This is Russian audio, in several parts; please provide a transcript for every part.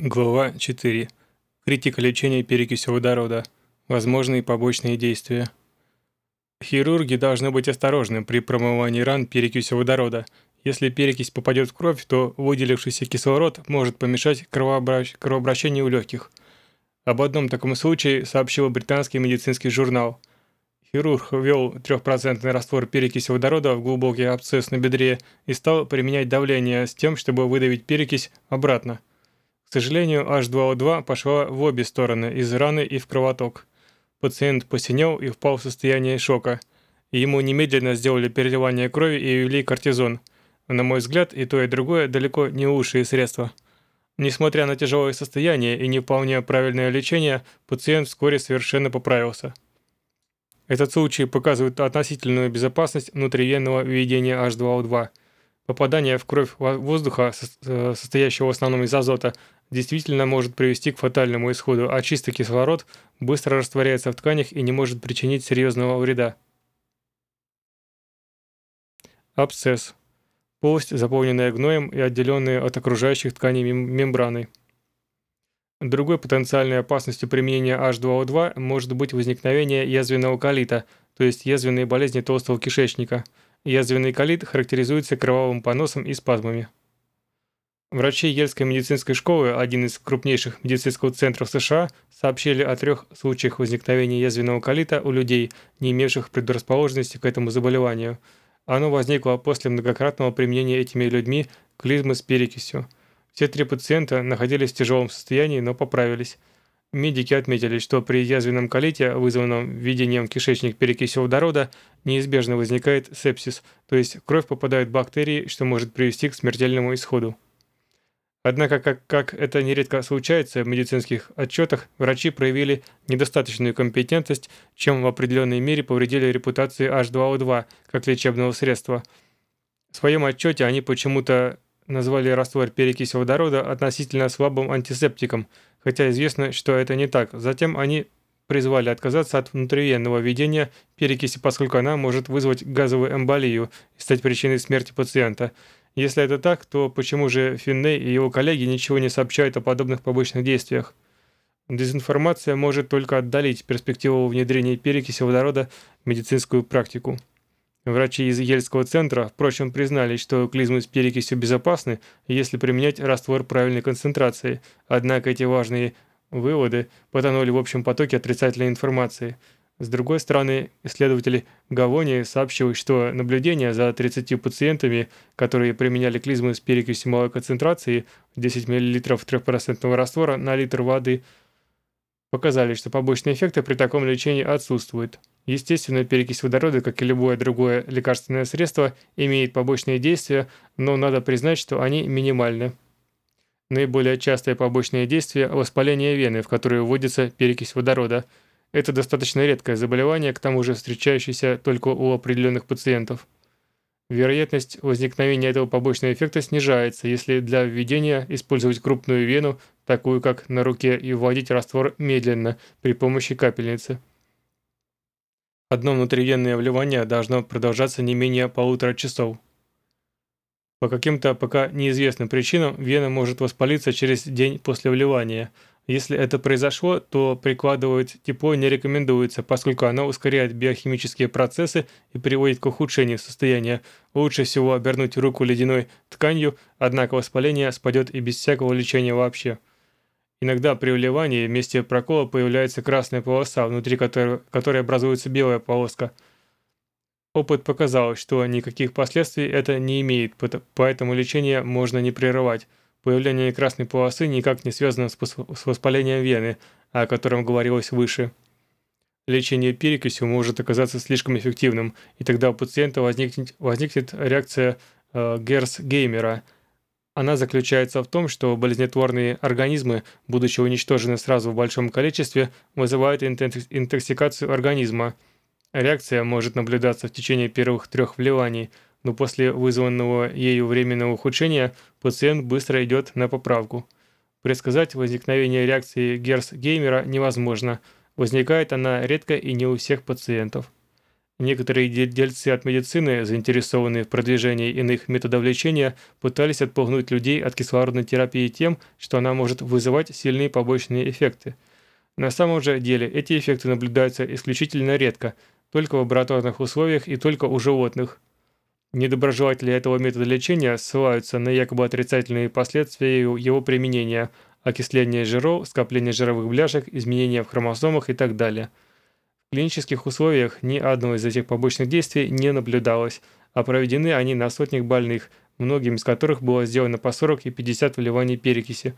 Глава 4. Критика лечения перекисью водорода. Возможные побочные действия. Хирурги должны быть осторожны при промывании ран перекисью водорода. Если перекись попадет в кровь, то выделившийся кислород может помешать кровообращ... кровообращению легких. Об одном таком случае сообщил британский медицинский журнал. Хирург ввел 3% раствор перекиси водорода в глубокий абсцесс на бедре и стал применять давление с тем, чтобы выдавить перекись обратно. К сожалению, H2O2 пошла в обе стороны, из раны и в кровоток. Пациент посинел и впал в состояние шока. Ему немедленно сделали переливание крови и ввели кортизон. На мой взгляд, и то, и другое далеко не лучшие средства. Несмотря на тяжелое состояние и не вполне правильное лечение, пациент вскоре совершенно поправился. Этот случай показывает относительную безопасность внутривенного введения H2O2. Попадание в кровь воздуха, э, состоящего в основном из азота, действительно может привести к фатальному исходу, а чистый кислород быстро растворяется в тканях и не может причинить серьезного вреда. Абсцесс. Полость, заполненная гноем и отделенная от окружающих тканей мем мембраной. Другой потенциальной опасностью применения H2O2 может быть возникновение язвенного колита, то есть язвенные болезни толстого кишечника. Язвенный колит характеризуется кровавым поносом и спазмами. Врачи Ельской медицинской школы, один из крупнейших медицинских центров США, сообщили о трех случаях возникновения язвенного колита у людей, не имевших предрасположенности к этому заболеванию. Оно возникло после многократного применения этими людьми клизмы с перекисью. Все три пациента находились в тяжелом состоянии, но поправились. Медики отметили, что при язвенном колите, вызванном введением в кишечник перекиси водорода, неизбежно возникает сепсис, то есть в кровь попадают бактерии, что может привести к смертельному исходу. Однако, как, как это нередко случается в медицинских отчетах, врачи проявили недостаточную компетентность, чем в определенной мере повредили репутации H2O2 как лечебного средства. В своем отчете они почему-то назвали раствор перекиси водорода относительно слабым антисептиком, хотя известно, что это не так. Затем они призвали отказаться от внутривенного введения перекиси, поскольку она может вызвать газовую эмболию и стать причиной смерти пациента – если это так, то почему же Финней и его коллеги ничего не сообщают о подобных побочных действиях? Дезинформация может только отдалить перспективу внедрения перекиси водорода в медицинскую практику. Врачи из Ельского центра, впрочем, признали, что клизмы с перекисью безопасны, если применять раствор правильной концентрации, однако эти важные выводы потонули в общем потоке отрицательной информации – с другой стороны, исследователь Гавони сообщил, что наблюдения за 30 пациентами, которые применяли клизмы с перекисью малой концентрации 10 мл 3% раствора на литр воды, показали, что побочные эффекты при таком лечении отсутствуют. Естественно, перекись водорода, как и любое другое лекарственное средство, имеет побочные действия, но надо признать, что они минимальны. Наиболее частое побочное действие – воспаление вены, в которую вводится перекись водорода – это достаточно редкое заболевание, к тому же встречающееся только у определенных пациентов. Вероятность возникновения этого побочного эффекта снижается, если для введения использовать крупную вену, такую как на руке, и вводить раствор медленно при помощи капельницы. Одно внутривенное вливание должно продолжаться не менее полутора часов. По каким-то пока неизвестным причинам вена может воспалиться через день после вливания – если это произошло, то прикладывать тепло не рекомендуется, поскольку оно ускоряет биохимические процессы и приводит к ухудшению состояния. Лучше всего обернуть руку ледяной тканью, однако воспаление спадет и без всякого лечения вообще. Иногда при вливании в месте прокола появляется красная полоса, внутри которой, которой образуется белая полоска. Опыт показал, что никаких последствий это не имеет, поэтому лечение можно не прерывать. Появление красной полосы никак не связано с воспалением вены, о котором говорилось выше. Лечение перекисью может оказаться слишком эффективным, и тогда у пациента возникнет, возникнет реакция э, Герс-Геймера. Она заключается в том, что болезнетворные организмы, будучи уничтожены сразу в большом количестве, вызывают интоксикацию организма. Реакция может наблюдаться в течение первых трех вливаний – но после вызванного ею временного ухудшения пациент быстро идет на поправку. Предсказать возникновение реакции Герс-Геймера невозможно. Возникает она редко и не у всех пациентов. Некоторые дельцы от медицины, заинтересованные в продвижении иных методов лечения, пытались отпугнуть людей от кислородной терапии тем, что она может вызывать сильные побочные эффекты. На самом же деле эти эффекты наблюдаются исключительно редко, только в лабораторных условиях и только у животных. Недоброжелатели этого метода лечения ссылаются на якобы отрицательные последствия его применения – окисление жиров, скопление жировых бляшек, изменения в хромосомах и так далее – в клинических условиях ни одного из этих побочных действий не наблюдалось, а проведены они на сотнях больных, многим из которых было сделано по 40 и 50 вливаний перекиси.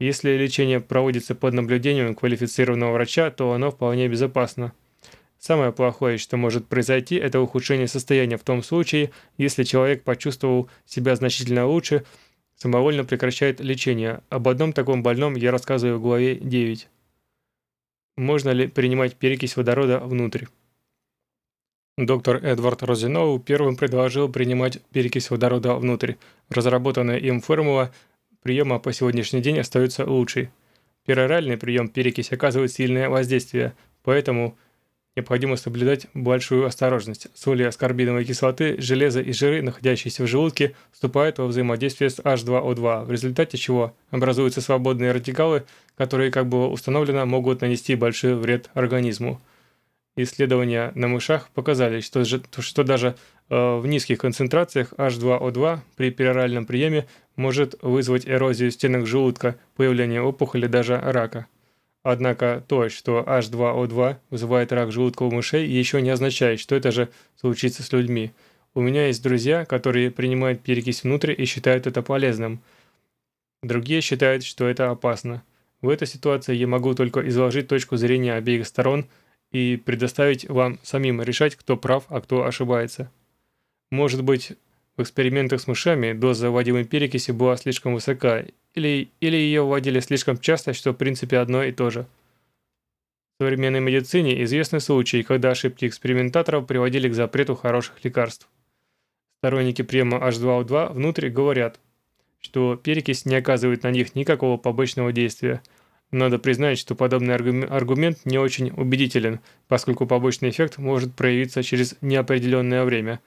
Если лечение проводится под наблюдением квалифицированного врача, то оно вполне безопасно. Самое плохое, что может произойти, это ухудшение состояния в том случае, если человек почувствовал себя значительно лучше, самовольно прекращает лечение. Об одном таком больном я рассказываю в главе 9. Можно ли принимать перекись водорода внутрь? Доктор Эдвард Розиноу первым предложил принимать перекись водорода внутрь. Разработанная им формула приема по сегодняшний день остается лучшей. Пероральный прием перекись оказывает сильное воздействие, поэтому необходимо соблюдать большую осторожность. Соли аскорбиновой кислоты, железо и жиры, находящиеся в желудке, вступают во взаимодействие с H2O2, в результате чего образуются свободные радикалы, которые, как было установлено, могут нанести большой вред организму. Исследования на мышах показали, что, что даже э, в низких концентрациях H2O2 при пероральном приеме может вызвать эрозию стенок желудка, появление опухоли, даже рака. Однако то, что H2O2 вызывает рак желудка у мышей, еще не означает, что это же случится с людьми. У меня есть друзья, которые принимают перекись внутрь и считают это полезным. Другие считают, что это опасно. В этой ситуации я могу только изложить точку зрения обеих сторон и предоставить вам самим решать, кто прав, а кто ошибается. Может быть, в экспериментах с мышами доза вводимой перекиси была слишком высока, или, или ее вводили слишком часто, что в принципе одно и то же. В современной медицине известны случаи, когда ошибки экспериментаторов приводили к запрету хороших лекарств. Сторонники приема H2O2 внутрь говорят, что перекись не оказывает на них никакого побочного действия. Надо признать, что подобный аргумент не очень убедителен, поскольку побочный эффект может проявиться через неопределенное время.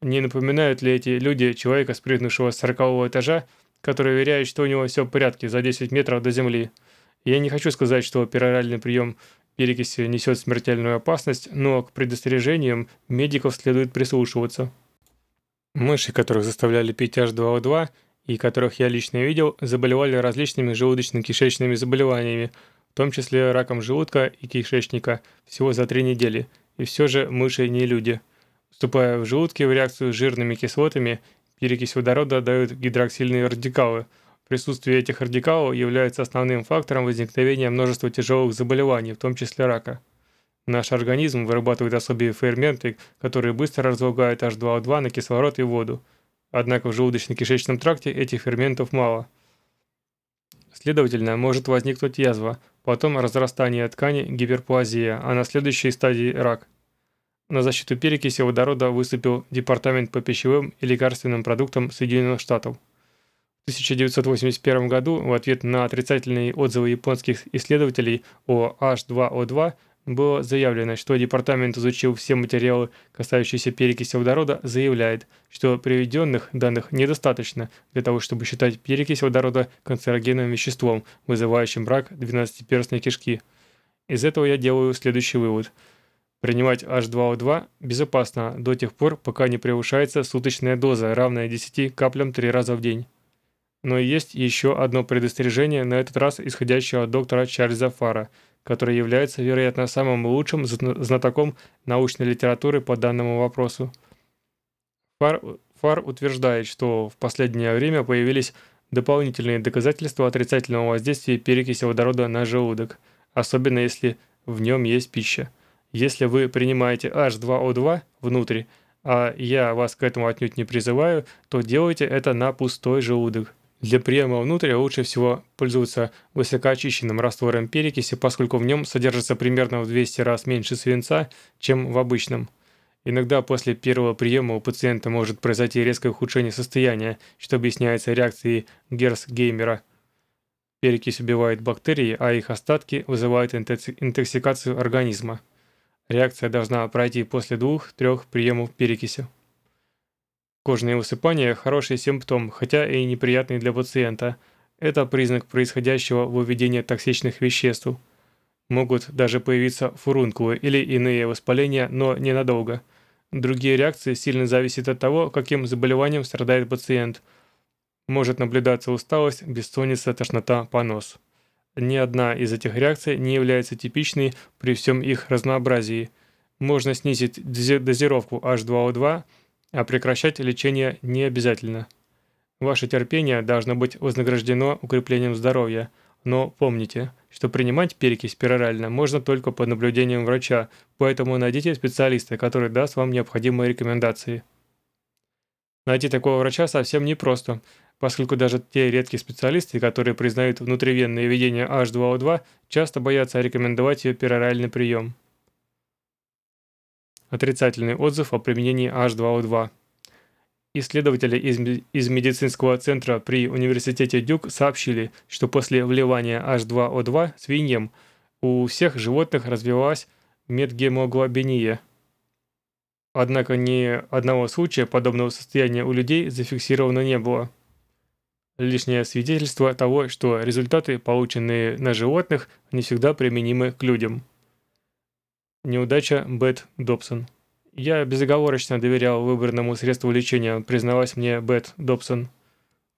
Не напоминают ли эти люди человека, спрыгнувшего с 40 этажа, который уверяет, что у него все в порядке за 10 метров до земли. Я не хочу сказать, что пероральный прием перекиси несет смертельную опасность, но к предостережениям медиков следует прислушиваться. Мыши, которых заставляли пить H2O2 и которых я лично видел, заболевали различными желудочно-кишечными заболеваниями, в том числе раком желудка и кишечника, всего за три недели. И все же мыши не люди. Вступая в желудке в реакцию с жирными кислотами, Перекись водорода дают гидроксильные радикалы. Присутствие этих радикалов является основным фактором возникновения множества тяжелых заболеваний, в том числе рака. Наш организм вырабатывает особые ферменты, которые быстро разлагают H2O2 на кислород и воду. Однако в желудочно-кишечном тракте этих ферментов мало. Следовательно, может возникнуть язва, потом разрастание ткани, гиперплазия, а на следующей стадии рак – на защиту перекиси водорода выступил Департамент по пищевым и лекарственным продуктам Соединенных Штатов. В 1981 году в ответ на отрицательные отзывы японских исследователей о H2O2 было заявлено, что департамент изучил все материалы, касающиеся перекиси водорода, заявляет, что приведенных данных недостаточно для того, чтобы считать перекись водорода канцерогенным веществом, вызывающим рак двенадцатиперстной кишки. Из этого я делаю следующий вывод – Принимать H2O2 безопасно до тех пор, пока не превышается суточная доза, равная 10 каплям 3 раза в день. Но есть еще одно предостережение, на этот раз исходящее от доктора Чарльза Фара, который является, вероятно, самым лучшим знатоком научной литературы по данному вопросу. Фар, Фар утверждает, что в последнее время появились дополнительные доказательства отрицательного воздействия перекиси водорода на желудок, особенно если в нем есть пища. Если вы принимаете H2O2 внутрь, а я вас к этому отнюдь не призываю, то делайте это на пустой желудок. Для приема внутрь лучше всего пользоваться высокоочищенным раствором перекиси, поскольку в нем содержится примерно в 200 раз меньше свинца, чем в обычном. Иногда после первого приема у пациента может произойти резкое ухудшение состояния, что объясняется реакцией Герс-Геймера. Перекись убивает бактерии, а их остатки вызывают интоксикацию организма. Реакция должна пройти после двух-трех приемов перекиси. Кожные высыпания – хороший симптом, хотя и неприятный для пациента. Это признак происходящего выведения токсичных веществ. Могут даже появиться фурункулы или иные воспаления, но ненадолго. Другие реакции сильно зависят от того, каким заболеванием страдает пациент. Может наблюдаться усталость, бессонница, тошнота, понос. Ни одна из этих реакций не является типичной при всем их разнообразии. Можно снизить дозировку H2O2, а прекращать лечение не обязательно. Ваше терпение должно быть вознаграждено укреплением здоровья, но помните, что принимать перекись перорально можно только под наблюдением врача, поэтому найдите специалиста, который даст вам необходимые рекомендации. Найти такого врача совсем непросто, поскольку даже те редкие специалисты, которые признают внутривенное введение H2O2, часто боятся рекомендовать ее пероральный прием. Отрицательный отзыв о применении H2O2. Исследователи из, из медицинского центра при университете Дюк сообщили, что после вливания H2O2 свиньям у всех животных развивалась медгемоглобиния. Однако ни одного случая подобного состояния у людей зафиксировано не было лишнее свидетельство того, что результаты, полученные на животных, не всегда применимы к людям. Неудача Бет Добсон. Я безоговорочно доверял выбранному средству лечения, признавалась мне Бет Добсон.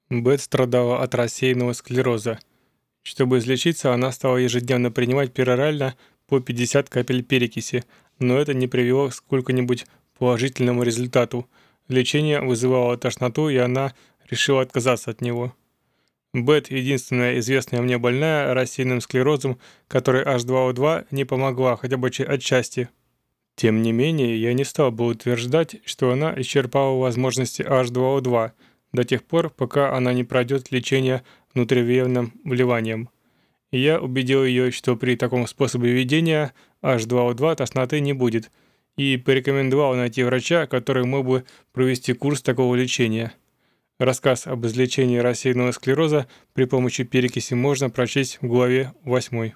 Бет страдала от рассеянного склероза. Чтобы излечиться, она стала ежедневно принимать перорально по 50 капель перекиси, но это не привело к сколько-нибудь положительному результату. Лечение вызывало тошноту, и она решил отказаться от него. Бет, единственная известная мне больная рассеянным склерозом, которой H2O2 не помогла хотя бы отчасти. Тем не менее, я не стал бы утверждать, что она исчерпала возможности H2O2 до тех пор, пока она не пройдет лечение внутривенным вливанием. И я убедил ее, что при таком способе ведения H2O2 тошноты не будет, и порекомендовал найти врача, который мог бы провести курс такого лечения. Рассказ об излечении рассеянного склероза при помощи перекиси можно прочесть в главе 8.